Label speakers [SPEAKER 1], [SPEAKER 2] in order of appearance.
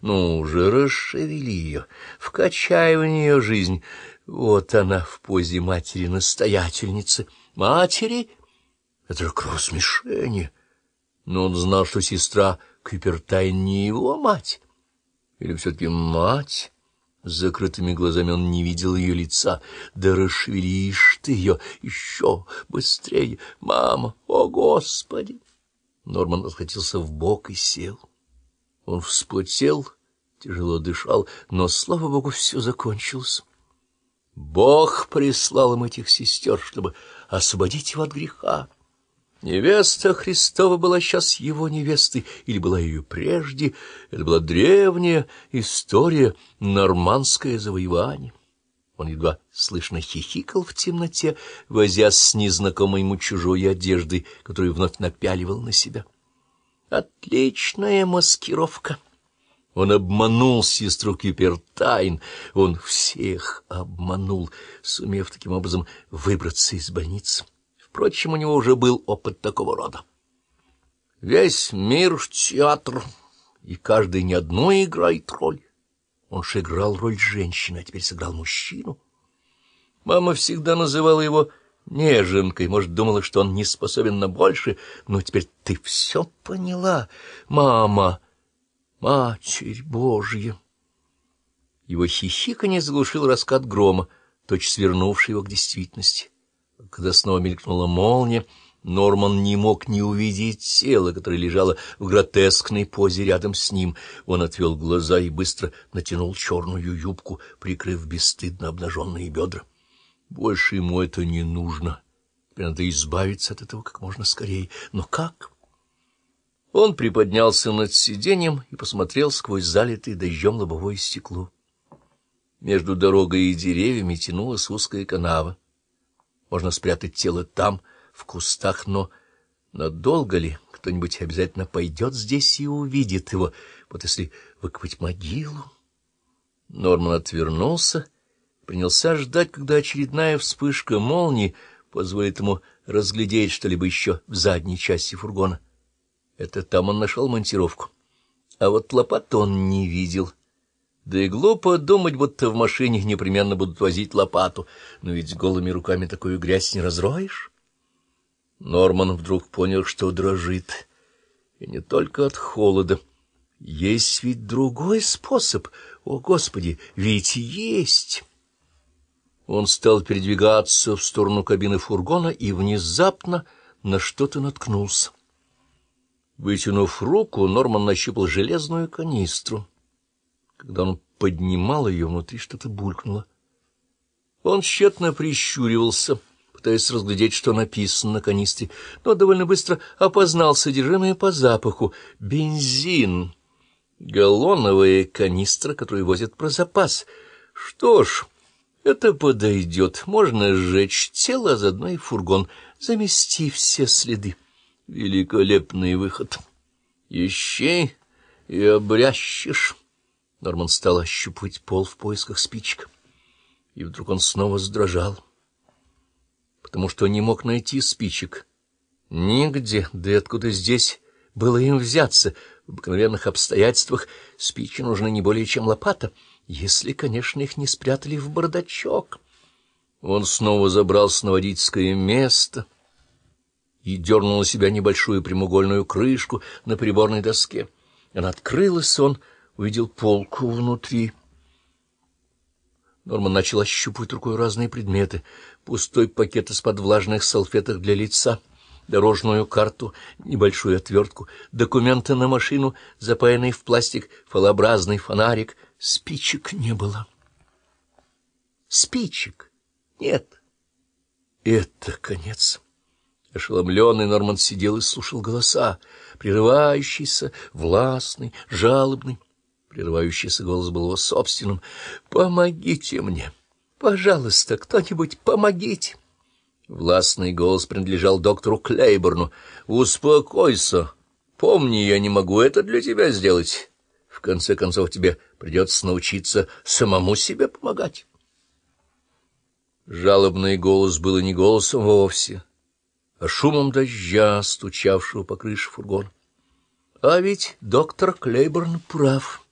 [SPEAKER 1] Ну уже расшевели ее, вкачай в нее жизнь. Вот она в позе матери-настоятельницы. Матери? Это же кровосмешение. Но он знал, что сестра Кюпертайн не его мать. Или все-таки мать? С закрытыми глазами он не видел ее лица. Да расшевелишь ты ее еще быстрее, мама, о Господи! Норман откатился в бок и сел. Он вспотел, тяжело дышал, но, слава богу, все закончилось. Бог прислал им этих сестер, чтобы освободить его от греха. Невеста Христова была сейчас его невестой, или была ее прежде. Это была древняя история, нормандское завоевание. Он едва слышно хихикал в темноте, возясь с незнакомой ему чужой одеждой, которую вновь напяливал на себя. Отличная маскировка! Он обманул сестру Кипертайн, он всех обманул, сумев таким образом выбраться из больницы. Впрочем, у него уже был опыт такого рода. Весь мир — театр, и каждый не одно играет роль. Он же играл роль женщины, а теперь сыграл мужчину. Мама всегда называла его неженкой, может, думала, что он не способен на больше, но теперь ты все поняла, мама, Матерь Божья. Его хихиканье заглушил раскат грома, точно свернувший его к действительности. Когда снова мелькнула молния, Норман не мог не увидеть тело, которое лежало в гротескной позе рядом с ним. Он отвел глаза и быстро натянул черную юбку, прикрыв бесстыдно обнаженные бедра. Больше ему это не нужно. Теперь надо избавиться от этого как можно скорее. Но как? Он приподнялся над сиденьем и посмотрел сквозь залитое дождем лобовое стекло. Между дорогой и деревьями тянулась узкая канава. Можно спрятать тело там, в кустах, но надолго ли кто-нибудь обязательно пойдет здесь и увидит его, вот если выкопать могилу? Норман отвернулся, принялся ждать, когда очередная вспышка молнии позволит ему разглядеть что-либо еще в задней части фургона. Это там он нашел монтировку. А вот лопату он не видел. Да и глупо думать, будто в машине непременно будут возить лопату, но ведь голыми руками такую грязь не разроешь. Норман вдруг понял, что дрожит, и не только от холода. Есть ведь другой способ. О, Господи, ведь есть! Он стал передвигаться в сторону кабины фургона и внезапно на что-то наткнулся. Вытянув руку, Норман нащупал железную канистру. Когда он поднимал ее, внутри что-то булькнуло. Он тщетно прищуривался, пытаясь разглядеть, что написано на канистре, но довольно быстро опознал содержимое по запаху. Бензин. Галлоновая канистра, которую возят про запас. Что ж, это подойдет. Можно сжечь тело, а заодно и фургон, замести все следы. Великолепный выход. Ищи и обрящешь. Норман стал ощупывать пол в поисках спичек. И вдруг он снова задрожал, потому что не мог найти спичек. Нигде, да и откуда здесь было им взяться? В обыкновенных обстоятельствах спички нужны не более, чем лопата, если, конечно, их не спрятали в бардачок. Он снова забрался на водительское место и дернул на себя небольшую прямоугольную крышку на приборной доске. Она открылась, он увидел полку внутри. Норман начал ощупывать рукой разные предметы. Пустой пакет из-под влажных салфеток для лица, дорожную карту, небольшую отвертку, документы на машину, запаянный в пластик фалообразный фонарик. Спичек не было. Спичек нет. Это конец. Ошеломленный Норман сидел и слушал голоса, прерывающийся, властный, жалобный. Прерывающийся голос был его собственным. «Помогите мне! Пожалуйста, кто-нибудь помогите!» Властный голос принадлежал доктору Клейборну. «Успокойся! Помни, я не могу это для тебя сделать. В конце концов, тебе придется научиться самому себе помогать». Жалобный голос был и не голосом вовсе, а шумом дождя, стучавшего по крыше фургона. А ведь доктор Клейборн прав.